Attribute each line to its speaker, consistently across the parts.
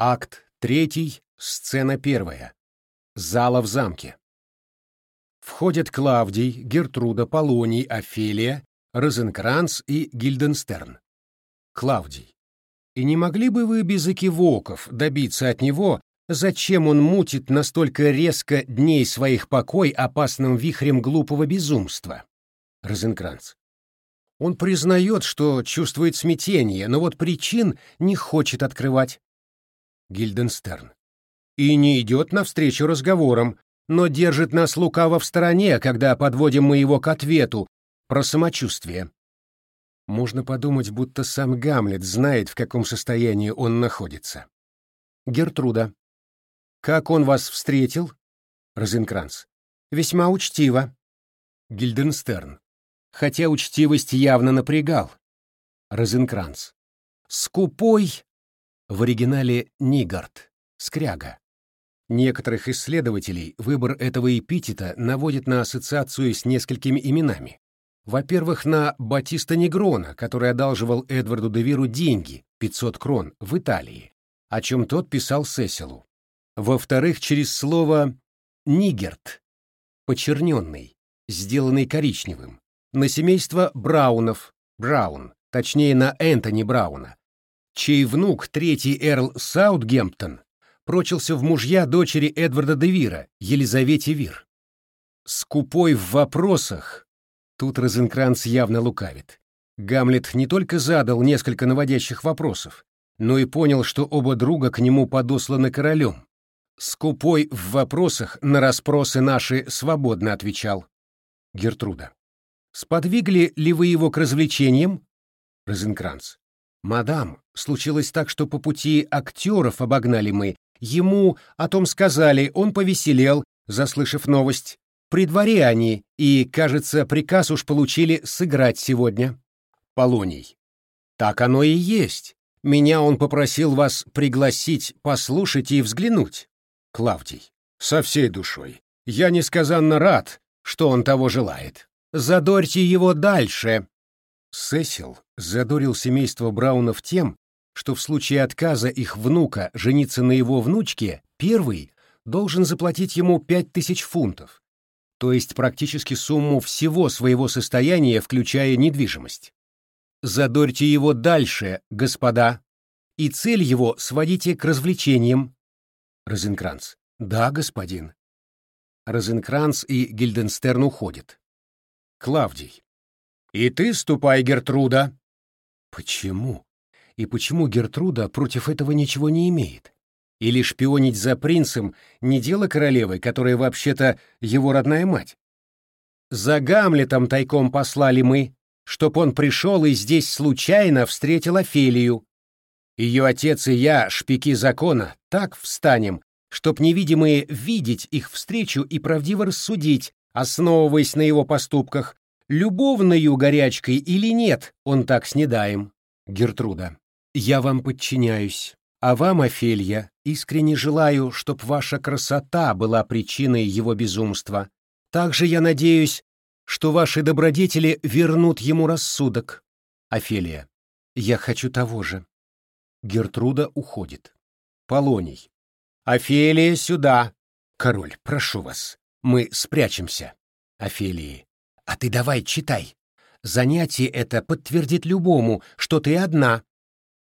Speaker 1: Акт третий, сцена первая. Зала в замке. Входят Клавдий, Гертруда, Полоний, Офелия, Розенкранц и Гильденстерн. Клавдий. И не могли бы вы без экивоков добиться от него, зачем он мутит настолько резко дней своих покой опасным вихрем глупого безумства? Розенкранц. Он признает, что чувствует смятение, но вот причин не хочет открывать. Гильденстерн. И не идет навстречу разговорам, но держит нас лукаво в стороне, когда подводим мы его к ответу про самочувствие. Можно подумать, будто сам Гамлет знает, в каком состоянии он находится. Гертруда. Как он вас встретил? Розенкранц. Весьма учтиво. Гильденстерн. Хотя учтивость явно напрягал. Розенкранц. Скупой. В оригинале Нигард. Скряга. Некоторых исследователей выбор этого эпитета наводит на ассоциацию с несколькими именами. Во-первых, на Батиста Негрона, который одалживал Эдварду де Виру деньги, 500 крон, в Италии, о чем тот писал Сесилу. Во-вторых, через слово «нигерт» — почерненный, сделанный коричневым, на семейство Браунов, Браун, точнее на Энтони Брауна, чей внук, третий эрл Саутгемптон, прочился в мужья дочери Эдварда де Вира, Елизавете Вир. Скупой в вопросах, тут Розенкранц явно лукавит. Гамлет не только задал несколько наводящих вопросов, но и понял, что оба друга к нему подосланы королем. Скупой в вопросах на расспросы наши свободно отвечал. Гертруда. Сподвигли ли вы его к развлечениям? Розенкранц. Мадам, случилось так, что по пути актеров обогнали мы Ему о том сказали, он повеселел, заслышав новость. При дворе они, и, кажется, приказ уж получили сыграть сегодня. Полоний. Так оно и есть. Меня он попросил вас пригласить, послушать и взглянуть. Клавдий. Со всей душой. Я несказанно рад, что он того желает. Задорьте его дальше. Сесил задорил семейство Браунов тем, что в случае отказа их внука жениться на его внучке, первый должен заплатить ему пять тысяч фунтов, то есть практически сумму всего своего состояния, включая недвижимость. Задорьте его дальше, господа, и цель его сводите к развлечениям. Розенкранц. Да, господин. Розенкранц и Гильденстерн уходят. Клавдий. И ты ступай, Гертруда. Почему? и почему Гертруда против этого ничего не имеет? Или шпионить за принцем не дело королевы, которая вообще-то его родная мать? За Гамлетом тайком послали мы, чтоб он пришел и здесь случайно встретил Офелию. Ее отец и я, шпики закона, так встанем, чтоб невидимые видеть их встречу и правдиво рассудить, основываясь на его поступках, любовною горячкой или нет, он так снедаем. Гертруда. Я вам подчиняюсь, а вам, Офелья, искренне желаю, чтоб ваша красота была причиной его безумства. Также я надеюсь, что ваши добродетели вернут ему рассудок. Офелия, я хочу того же. Гертруда уходит. Полоний. Офелия, сюда. Король, прошу вас, мы спрячемся. Офелии. А ты давай читай. Занятие это подтвердит любому, что ты одна,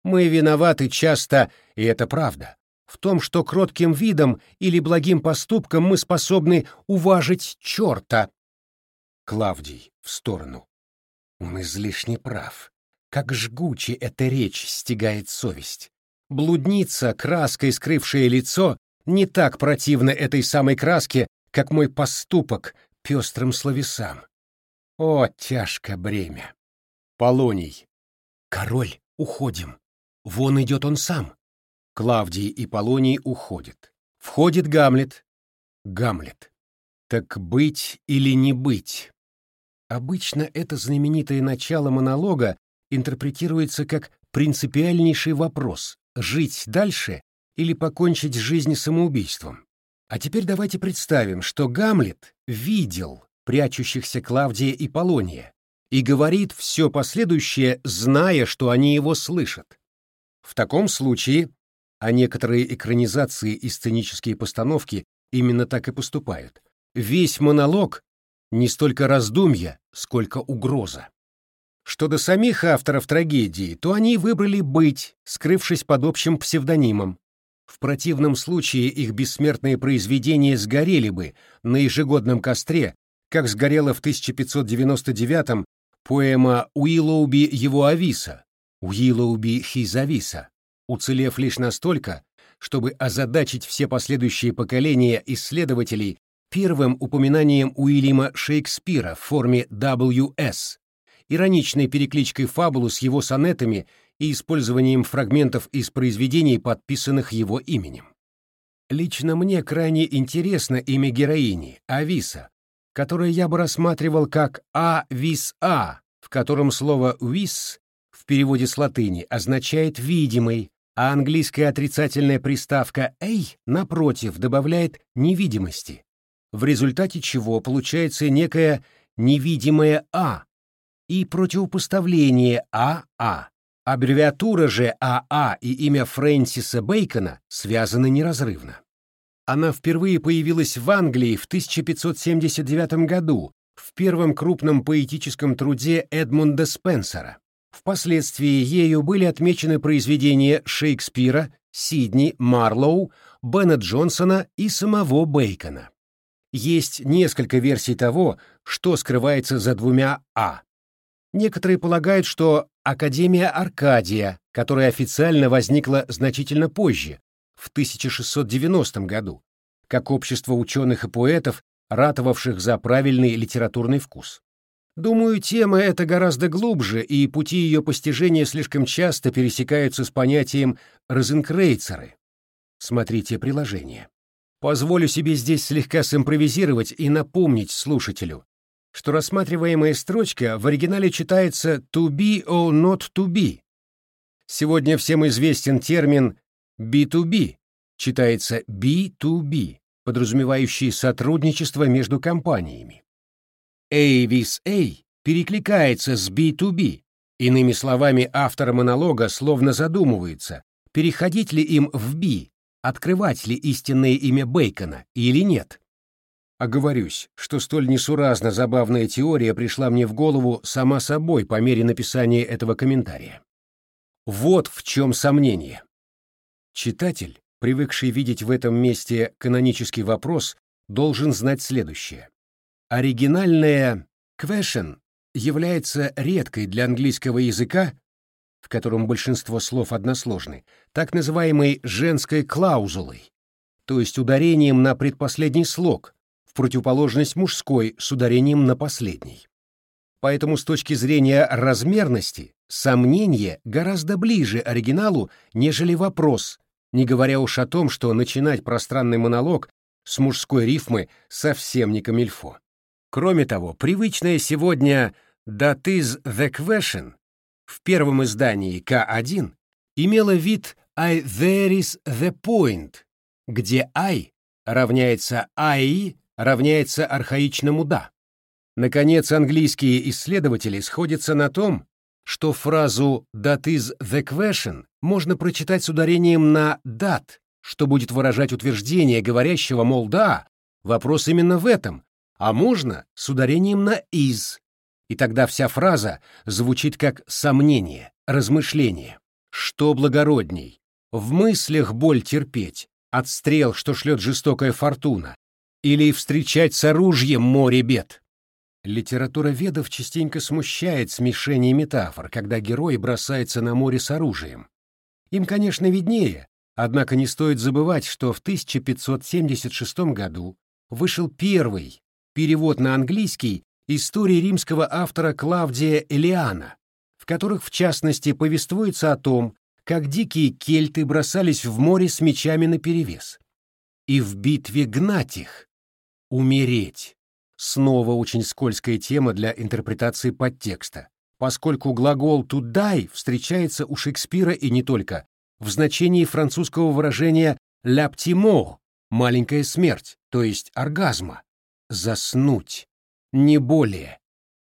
Speaker 1: мы виноваты часто, и это правда, в том, что кротким видом или благим поступком мы способны уважить черта. Клавдий в сторону. Он излишне прав. Как жгуче эта речь стегает совесть. Блудница, краской скрывшая лицо, не так противна этой самой краске, как мой поступок пестрым словесам. О, тяжко бремя! Полоний. Король, уходим. Вон идет он сам. Клавдий и Полоний уходят. Входит Гамлет. Гамлет. Так быть или не быть? Обычно это знаменитое начало монолога интерпретируется как принципиальнейший вопрос — жить дальше или покончить жизнь самоубийством. А теперь давайте представим, что Гамлет видел прячущихся Клавдия и Полония и говорит все последующее, зная, что они его слышат. В таком случае а некоторые экранизации и сценические постановки именно так и поступают. Весь монолог не столько раздумья, сколько угроза. Что до самих авторов трагедии, то они выбрали быть, скрывшись под общим псевдонимом. В противном случае их бессмертные произведения сгорели бы на ежегодном костре, как сгорела в 1599-м поэма Уиллоуби его Ависа, Уиллоуби Хизависа, уцелев лишь настолько, чтобы озадачить все последующие поколения исследователей первым упоминанием Уильяма Шекспира в форме WS, ироничной перекличкой фабулу с его сонетами и использованием фрагментов из произведений, подписанных его именем. Лично мне крайне интересно имя героини, Ависа, которое я бы рассматривал как «а-вис-а», в котором слово «вис» в переводе с латыни означает «видимый», а английская отрицательная приставка «эй», напротив, добавляет «невидимости», в результате чего получается некое невидимое «а» и противопоставление «а-а». Аббревиатура же «АА» и имя Фрэнсиса Бэйкона связаны неразрывно. Она впервые появилась в Англии в 1579 году в первом крупном поэтическом труде Эдмунда Спенсера. Впоследствии ею были отмечены произведения Шекспира, Сидни, Марлоу, Бена Джонсона и самого Бейкона. Есть несколько версий того, что скрывается за двумя «а». Некоторые полагают, что Академия Аркадия, которая официально возникла значительно позже, в 1690 году, как общество ученых и поэтов, ратовавших за правильный литературный вкус. Думаю, тема эта гораздо глубже, и пути ее постижения слишком часто пересекаются с понятием «розенкрейцеры». Смотрите приложение. Позволю себе здесь слегка симпровизировать и напомнить слушателю, что рассматриваемая строчка в оригинале читается «to be or not to be». Сегодня всем известен термин B2B, читается B2B, подразумевающий сотрудничество между компаниями. A with A перекликается с B2B. Иными словами, автор монолога словно задумывается, переходить ли им в B, открывать ли истинное имя Бейкона или нет. Оговорюсь, что столь несуразно забавная теория пришла мне в голову сама собой по мере написания этого комментария. Вот в чем сомнение. Читатель, привыкший видеть в этом месте канонический вопрос, должен знать следующее. Оригинальное question является редкой для английского языка, в котором большинство слов односложны, так называемой женской клаузулой, то есть ударением на предпоследний слог, в противоположность мужской с ударением на последний. Поэтому с точки зрения размерности сомнение гораздо ближе оригиналу, нежели вопрос, не говоря уж о том, что начинать пространный монолог с мужской рифмы совсем не камильфо. Кроме того, привычная сегодня «that is the question» в первом издании К1 имела вид «I there is the point», где «I» равняется «I» равняется архаичному «да». Наконец, английские исследователи сходятся на том, что фразу «that is the question» можно прочитать с ударением на «that», что будет выражать утверждение говорящего, мол, да, вопрос именно в этом, а можно с ударением на «is», и тогда вся фраза звучит как сомнение, размышление. Что благородней? В мыслях боль терпеть, от стрел, что шлет жестокая фортуна, или встречать с оружием море бед? Литература ведов частенько смущает смешение метафор, когда герой бросается на море с оружием. Им, конечно, виднее, однако не стоит забывать, что в 1576 году вышел первый перевод на английский истории римского автора Клавдия Элиана, в которых, в частности, повествуется о том, как дикие кельты бросались в море с мечами наперевес. И в битве гнать их, умереть. Снова очень скользкая тема для интерпретации подтекста, поскольку глагол die встречается у Шекспира и не только, в значении французского выражения «la маленькая смерть, то есть оргазма, заснуть, не более,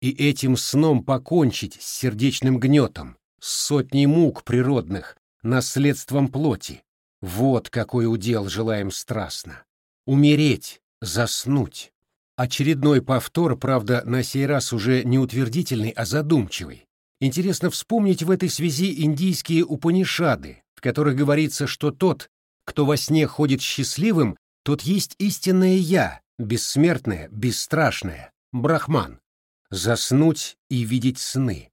Speaker 1: и этим сном покончить с сердечным гнетом, с сотней мук природных, наследством плоти, Вот какой удел желаем страстно. Умереть, заснуть. Очередной повтор, правда, на сей раз уже не утвердительный, а задумчивый. Интересно вспомнить в этой связи индийские Упанишады, в которых говорится, что тот, кто во сне ходит счастливым, тот есть истинное «я», бессмертное, бесстрашное, брахман. Заснуть и видеть сны.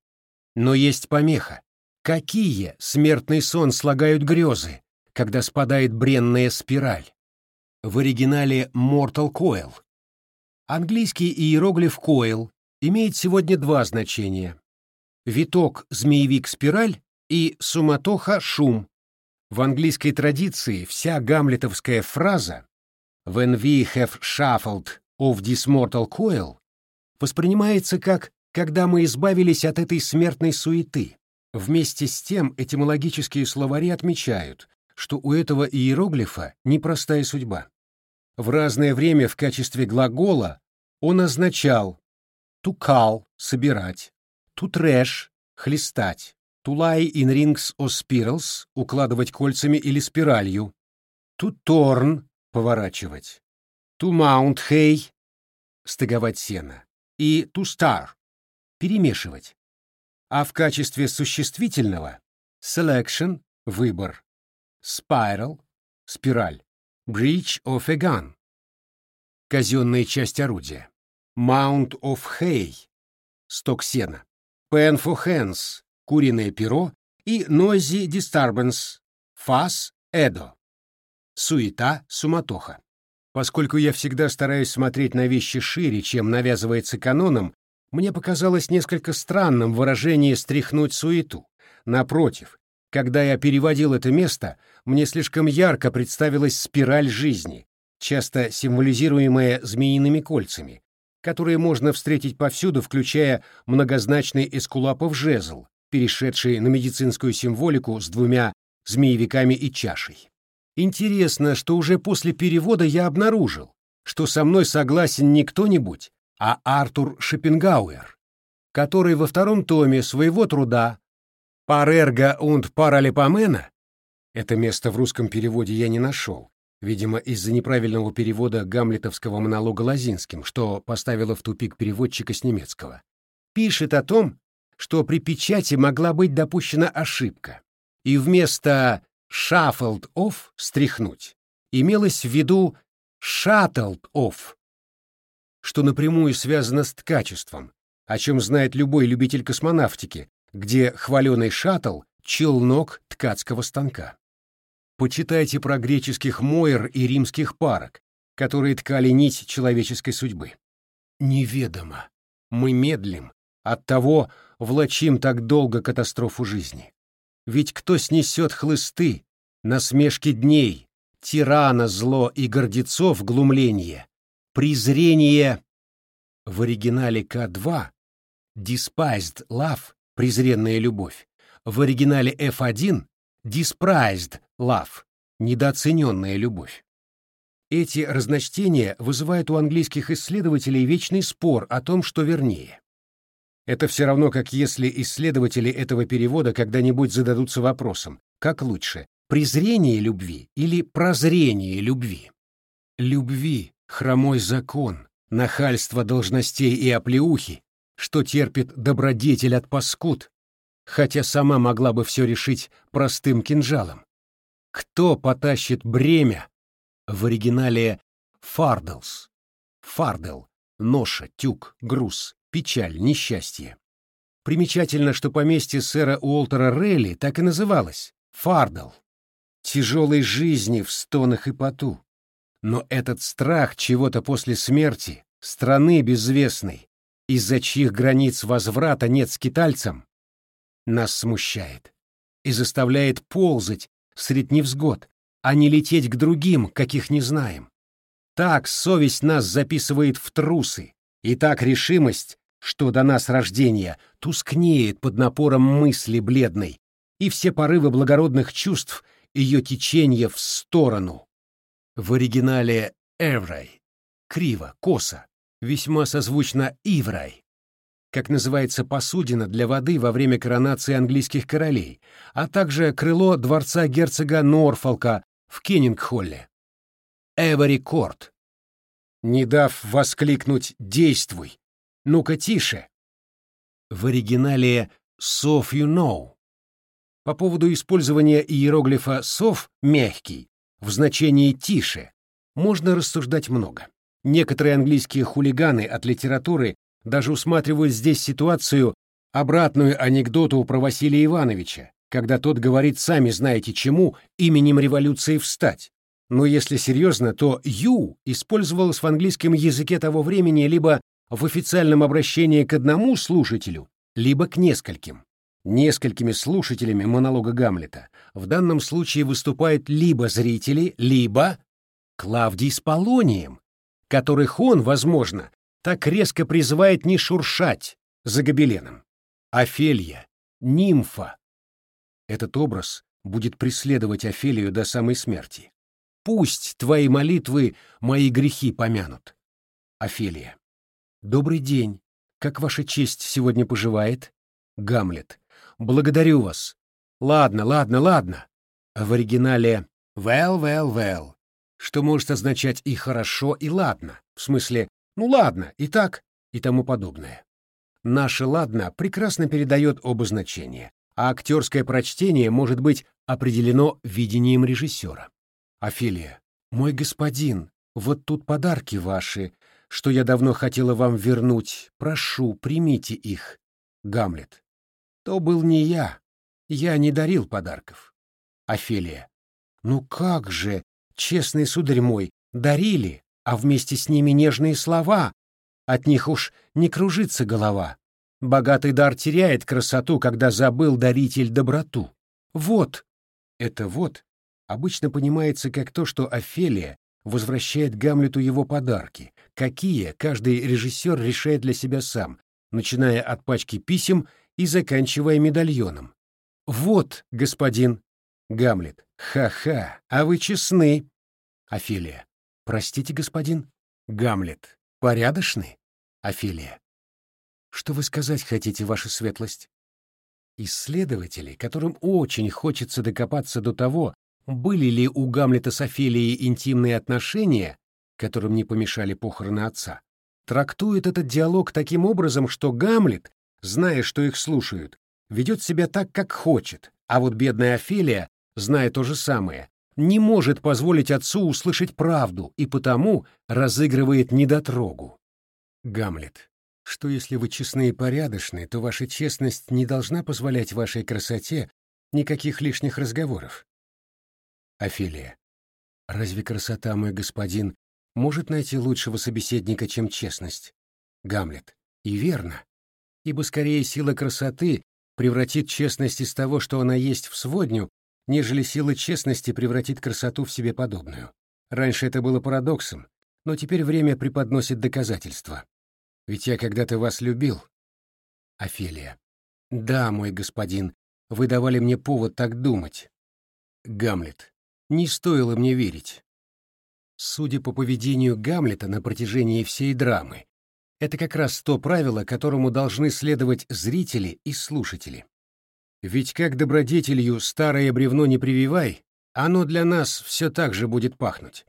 Speaker 1: Но есть помеха. Какие смертный сон слагают грезы, когда спадает бренная спираль? В оригинале Mortal Coil. Английский иероглиф coil имеет сегодня два значения. Виток змеевик-спираль и суматоха-шум. В английской традиции вся гамлетовская фраза «When we have shuffled of this mortal coil» воспринимается как «когда мы избавились от этой смертной суеты». Вместе с тем этимологические словари отмечают, что у этого иероглифа непростая судьба. В разное время в качестве глагола он означал call — собирать, trash — хлестать, lie in rings or spirals — укладывать кольцами или спиралью, turn — поворачивать, mount hay — стыговать сено, и star — перемешивать. А в качестве существительного selection — выбор, spiral — спираль, breach of a gun — казенная часть орудия, mount of hay — сток сена, pen for hands — куриное перо и noisy disturbance — фас эдо — суета, суматоха. Поскольку я всегда стараюсь смотреть на вещи шире, чем навязывается каноном, мне показалось несколько странным выражение «стряхнуть суету». Напротив, когда я переводил это место, мне слишком ярко представилась спираль жизни, часто символизируемая змеиными кольцами, которые можно встретить повсюду, включая многозначный эскулапов жезл, перешедший на медицинскую символику с двумя змеевиками и чашей. Интересно, что уже после перевода я обнаружил, что со мной согласен не кто-нибудь, а Артур Шопенгауэр, который во втором томе своего труда «Парерго und Паралипомена» это место в русском переводе я не нашел, видимо, из-за неправильного перевода гамлетовского монолога Лазинским, что поставило в тупик переводчика с немецкого, пишет о том, что при печати могла быть допущена ошибка, и вместо «shuffled off» — стряхнуть, имелось в виду «shuttled off» что напрямую связано с ткачеством, о чем знает любой любитель космонавтики, где хваленый шаттл — челнок ткацкого станка. Почитайте про греческих моер и римских парок, которые ткали нить человеческой судьбы. Неведомо. Мы медлим, оттого влачим так долго катастрофу жизни. Ведь кто снесет хлысты, насмешки дней, тирана зло и гордецов глумление, презрение в оригинале К2 despised love презренная любовь, в оригинале F1 despised love недооцененная любовь. Эти разночтения вызывают у английских исследователей вечный спор о том, что вернее. Это все равно, как если исследователи этого перевода когда-нибудь зададутся вопросом, как лучше, презрение любви или прозрение любви? Любви, хромой закон, нахальство должностей и оплеухи, что терпит добродетель от паскуд, хотя сама могла бы все решить простым кинжалом. Кто потащит бремя? В оригинале «фарделс». Фардел — ноша, тюк, груз, печаль, несчастье. Примечательно, что поместье сэра Уолтера Релли так и называлось — Фардел. Тяжелой жизни в стонах и поту, но этот страх чего-то после смерти, страны безвестной, из-за чьих границ возврата нет скитальцам, нас смущает и заставляет ползать средь невзгод, а не лететь к другим, каких не знаем. Так совесть нас записывает в трусы, и так решимость, что до нас рождения, тускнеет под напором мысли бледной, и все порывы благородных чувств ее течение в сторону, в оригинале «эврай» — криво, косо, весьма созвучно «иврай», как называется посудина для воды во время коронации английских королей, а также крыло дворца герцога Норфолка в Кеннингхолле. Эвери Корт. Не дав воскликнуть «Действуй!» «Ну-ка, тише!» В оригинале «Sof you know». По поводу использования иероглифа «сов» мягкий в значении «тише» можно рассуждать много. Некоторые английские хулиганы от литературы даже усматривают здесь ситуацию, обратную анекдоту про Василия Ивановича, когда тот говорит «сами знаете чему» именем революции встать. Но если серьезно, то «you» использовалось в английском языке того времени либо в официальном обращении к одному слушателю, либо к нескольким. Несколькими слушателями монолога Гамлета в данном случае выступают либо зрители, либо Клавдий с Полонием, которых он, возможно, так резко призывает не шуршать за гобеленом. Офелия, нимфа, этот образ будет преследовать Офелию до самой смерти. Пусть твои молитвы мои грехи помянут. Офелия. Добрый день. Как ваша честь сегодня поживает? Гамлет. Благодарю вас. Ладно, ладно, ладно. В оригинале well, well, well, что может означать и хорошо, и ладно. В смысле, ну ладно, и так, и тому подобное. Наше «ладно» прекрасно передает оба значения а актерское прочтение может быть определено видением режиссера. Офелия. «Мой господин, вот тут подарки ваши, что я давно хотела вам вернуть. Прошу, примите их». Гамлет. «То был не я. Я не дарил подарков». Офелия. «Ну как же, честный сударь мой, дарили, а вместе с ними нежные слова. От них уж не кружится голова». Богатый дар теряет красоту, когда забыл даритель доброту. Вот. Это вот обычно понимается как то, что Офелия возвращает Гамлету его подарки, какие каждый режиссер решает для себя сам, начиная от пачки писем и заканчивая медальоном. «Вот, господин!» Гамлет. «Ха-ха, а вы честны!» Офелия. «Простите, господин?» Гамлет. «Порядочны?» Офелия. Что вы сказать хотите, ваша светлость? Исследователи, которым очень хочется докопаться до того, были ли у Гамлета с Офелией интимные отношения, которым не помешали похороны отца, трактуют этот диалог таким образом, что Гамлет, зная, что их слушают, ведет себя так, как хочет, а вот бедная Офелия, зная то же самое, не может позволить отцу услышать правду и потому разыгрывает недотрогу. Гамлет что если вы честны и порядочны, то ваша честность не должна позволять вашей красоте никаких лишних разговоров. Офелия. Разве красота, мой господин, может найти лучшего собеседника, чем честность? Гамлет. И верно. Ибо скорее сила красоты превратит честность из того, что она есть в сводню, нежели сила честности превратит красоту в себе подобную. Раньше это было парадоксом, но теперь время преподносит доказательства. Ведь я когда-то вас любил. Офелия. Да, мой господин, вы давали мне повод так думать. Гамлет. Не стоило мне верить. Судя по поведению Гамлета на протяжении всей драмы, это как раз то правило, которому должны следовать зрители и слушатели. Ведь как добродетелью старое бревно не прививай, оно для нас все так же будет пахнуть.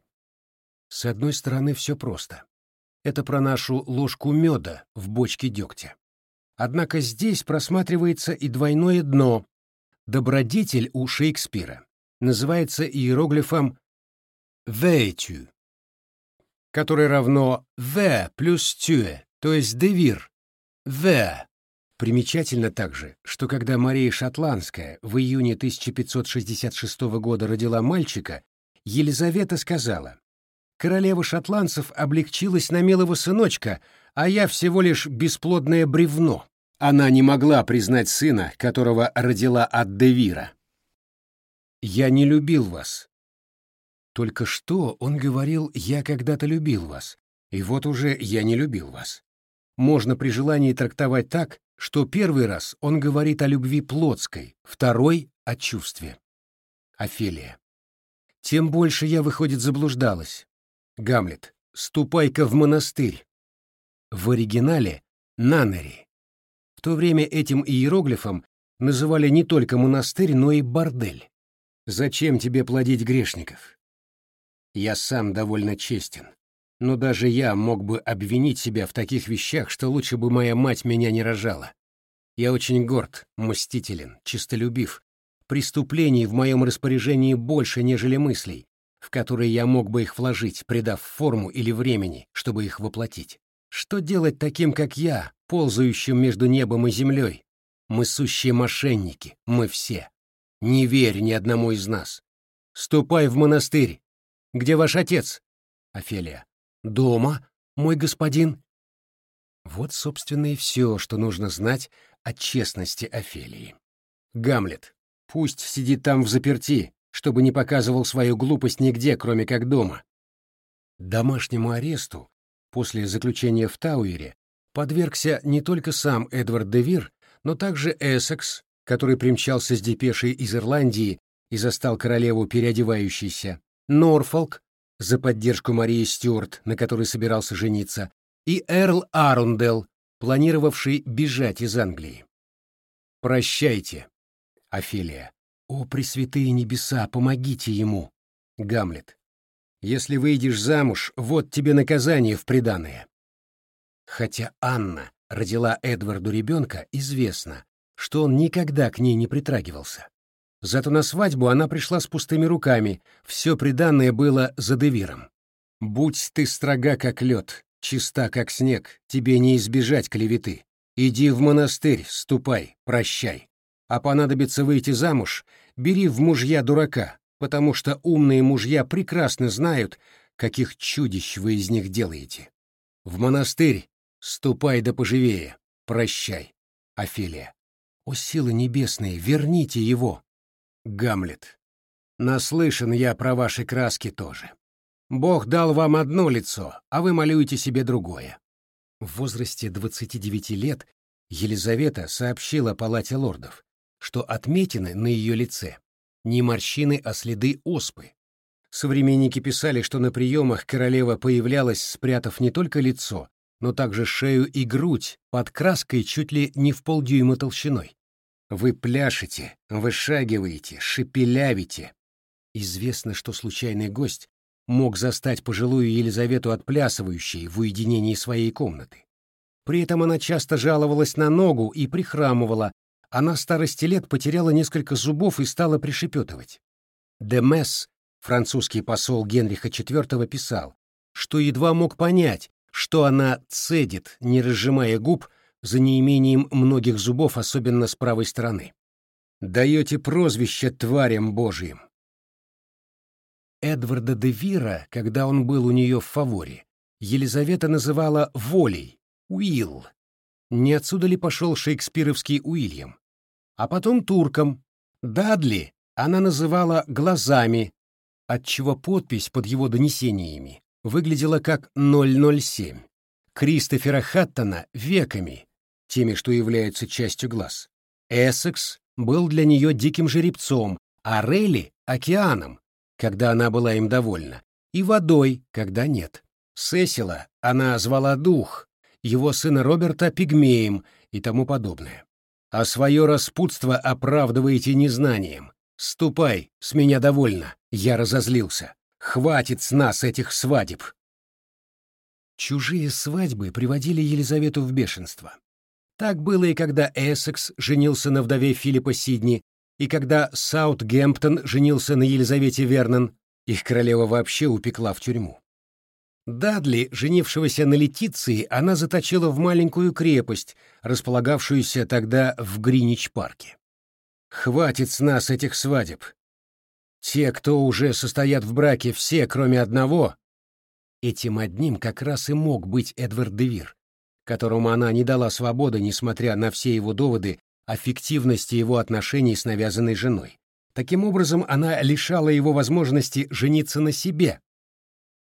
Speaker 1: С одной стороны, все просто. Это про нашу ложку меда в бочке дегтя. Однако здесь просматривается и двойное дно. Добродетель у Шекспира называется иероглифом «вейтю», который равно «в» плюс «тюэ», то есть «девир», «в». Примечательно также, что когда Мария Шотландская в июне 1566 года родила мальчика, Елизавета сказала Королева шотландцев облегчилась на милого сыночка, а я всего лишь бесплодное бревно. Она не могла признать сына, которого родила от Девира. «Я не любил вас». Только что он говорил «я когда-то любил вас», и вот уже «я не любил вас». Можно при желании трактовать так, что первый раз он говорит о любви плотской, второй — о чувстве. Офелия. Тем больше я, выходит, заблуждалась. Гамлет. «Ступай-ка в монастырь». В оригинале «Нанери». В то время этим иероглифом называли не только монастырь, но и бордель. Зачем тебе плодить грешников? Я сам довольно честен. Но даже я мог бы обвинить себя в таких вещах, что лучше бы моя мать меня не рожала. Я очень горд, мстителен, чистолюбив. Преступлений в моем распоряжении больше, нежели мыслей, в которые я мог бы их вложить, придав форму или времени, чтобы их воплотить. Что делать таким, как я, ползающим между небом и землей? Мы сущие мошенники, мы все. Не верь ни одному из нас. Ступай в монастырь. Где ваш отец? Офелия. Дома, мой господин. Вот, собственно, и все, что нужно знать о честности Офелии. Гамлет. Пусть сидит там в заперти, чтобы не показывал свою глупость нигде, кроме как дома. Домашнему аресту после заключения в Тауэре подвергся не только сам Эдвард де Вир, но также Эссекс, который примчался с депешей из Ирландии и застал королеву переодевающейся, Норфолк за поддержку Марии Стюарт, на которой собирался жениться, и Эрл Арундел, планировавший бежать из Англии. «Прощайте, Офелия. О, пресвятые небеса, помогите ему!» Гамлет. «Если выйдешь замуж, вот тебе наказание в приданое». Хотя Анна родила Эдварду ребенка, известно, что он никогда к ней не притрагивался. Зато на свадьбу она пришла с пустыми руками, все приданное было за Девиром. «Будь ты строга, как лед, чиста, как снег, тебе не избежать клеветы. Иди в монастырь, ступай, прощай. А понадобится выйти замуж, бери в мужья дурака, потому что умные мужья прекрасно знают, каких чудищ вы из них делаете. В монастырь ступай да поживее, прощай, Офелия. О силы небесные, верните его! Гамлет. Наслышан я про ваши краски тоже. Бог дал вам одно лицо, а вы малюете себе другое. В возрасте 29 лет Елизавета сообщила Палате лордов, что отметины на ее лице не морщины, а следы оспы. Современники писали, что на приемах королева появлялась, спрятав не только лицо, но также шею и грудь под краской чуть ли не в полдюйма толщиной. Вы пляшете, вышагиваете, шепелявите. Известно, что случайный гость мог застать пожилую Елизавету отплясывающей в уединении своей комнаты. При этом она часто жаловалась на ногу и прихрамывала, а на старости лет потеряла несколько зубов и стала пришепетывать. Демес, французский посол Генриха IV, писал, что едва мог понять, что она цедит, не разжимая губ, за неимением многих зубов, особенно с правой стороны. Даете прозвище тварям божьим. Эдварда де Вира, когда он был у нее в фаворе, Елизавета называла волей, Уилл. Не отсюда ли пошел шекспировский Уильям? А потом турком. Дадли она называла глазами, отчего подпись под его донесениями выглядела как 007. Кристофера Хаттона — веками, теми, что являются частью глаз. Эссекс был для нее диким жеребцом, а Релли — океаном, когда она была им довольна, и водой, когда нет. Сесила она звала дух, его сына Роберта — пигмеем и тому подобное. А свое распутство оправдываете незнанием. Ступай, с меня довольно, я разозлился. Хватит с нас этих свадеб. Чужие свадьбы приводили Елизавету в бешенство. Так было и когда Эссекс женился на вдове Филиппа Сидни, и когда Саутгемптон женился на Елизавете Вернон, их королева вообще упекла в тюрьму. Дадли, женившегося на Летиции, она заточила в маленькую крепость, располагавшуюся тогда в Гринич-парке. «Хватит с нас этих свадеб. Те, кто уже состоят в браке, все, кроме одного...» Этим одним как раз и мог быть Эдвард Девир, которому она не дала свободы, несмотря на все его доводы о фиктивности его отношений с навязанной женой. Таким образом, она лишала его возможности жениться на себе,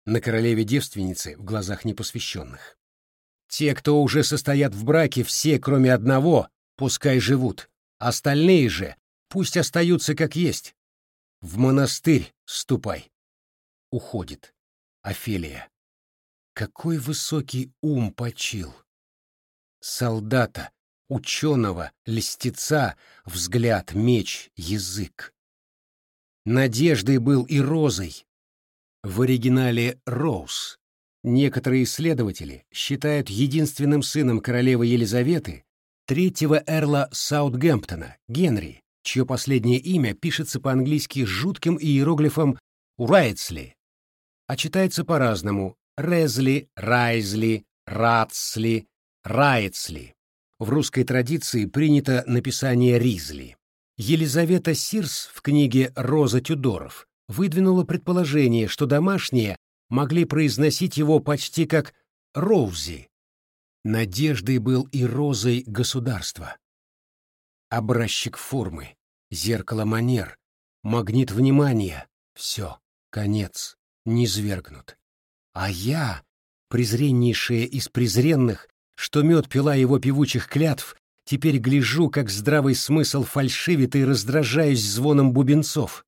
Speaker 1: на королеве-девственнице в глазах непосвященных. Те, кто уже состоят в браке, все, кроме одного, пускай живут. Остальные же пусть остаются как есть. В монастырь ступай. Уходит. Офелия. Какой высокий ум почил! Солдата, ученого, льстеца, взгляд, меч, язык. Надеждой был и розой. в оригинале Роуз. Некоторые исследователи считают единственным сыном королевы Елизаветы третьего эрла Саутгемптона, Генри, чье последнее имя пишется по-английски жутким иероглифом Урайтсли, а читается по-разному Резли, Райзли, Ратсли, Райцли. В русской традиции принято написание Ризли. Елизавета Сирс в книге «Роза Тюдоров» выдвинула предположение, что домашние могли произносить его почти как «Роузи». Надеждой был и розой государства. Образчик формы, зеркало манер, магнит внимания — все, конец, не свергнут. А я, презреннейшая из презренных, что мед пила его певучих клятв, теперь гляжу, как здравый смысл фальшивит и раздражаюсь звоном бубенцов.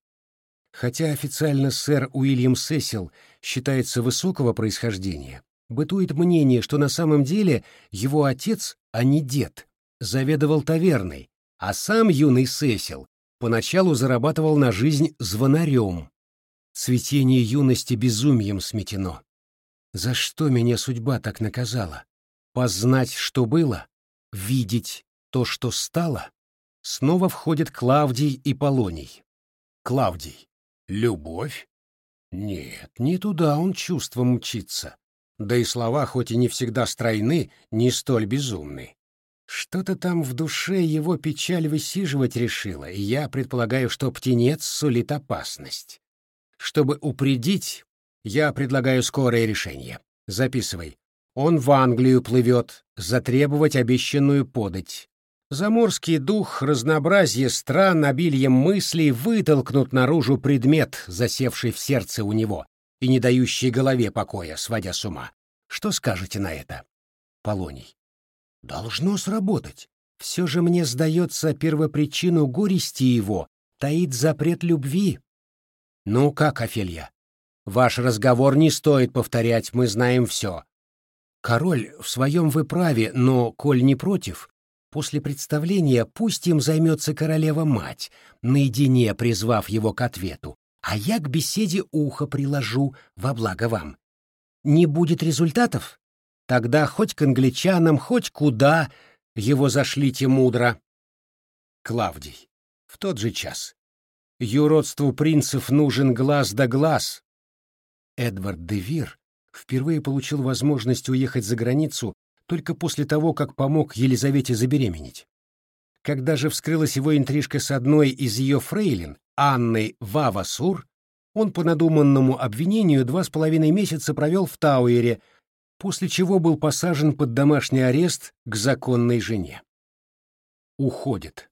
Speaker 1: Хотя официально сэр Уильям Сесил считается высокого происхождения, бытует мнение, что на самом деле его отец, а не дед, заведовал таверной, а сам юный Сесил поначалу зарабатывал на жизнь звонарем. Цветение юности безумием сметено. За что меня судьба так наказала? Познать, что было, видеть то, что стало? Снова входят Клавдий и Полоний. Клавдий. Любовь? Нет, не туда он чувством мчится. Да и слова, хоть и не всегда стройны, не столь безумны. Что-то там в душе его печаль высиживать решила, и я предполагаю, что птенец сулит опасность. Чтобы упредить, я предлагаю скорое решение. Записывай. Он в Англию плывет, затребовать обещанную подать. Заморский дух, разнообразие стран, обилием мыслей вытолкнут наружу предмет, засевший в сердце у него и не дающий голове покоя, сводя с ума. Что скажете на это? Полоний. Должно сработать. Все же мне сдается первопричину горести его таит запрет любви. Ну как, Офелья? Ваш разговор не стоит повторять, мы знаем все. Король, в своем вы праве, но, коль не против, после представления пусть им займется королева-мать, наедине призвав его к ответу, а я к беседе ухо приложу во благо вам. Не будет результатов? Тогда хоть к англичанам, хоть куда его зашлите мудро. Клавдий. В тот же час. Юродству принцев нужен глаз да глаз. Эдвард де Вир впервые получил возможность уехать за границу только после того, как помог Елизавете забеременеть. Когда же вскрылась его интрижка с одной из ее фрейлин, Анной Вавасур, он по надуманному обвинению два с половиной месяца провел в Тауэре, после чего был посажен под домашний арест к законной жене. Уходит.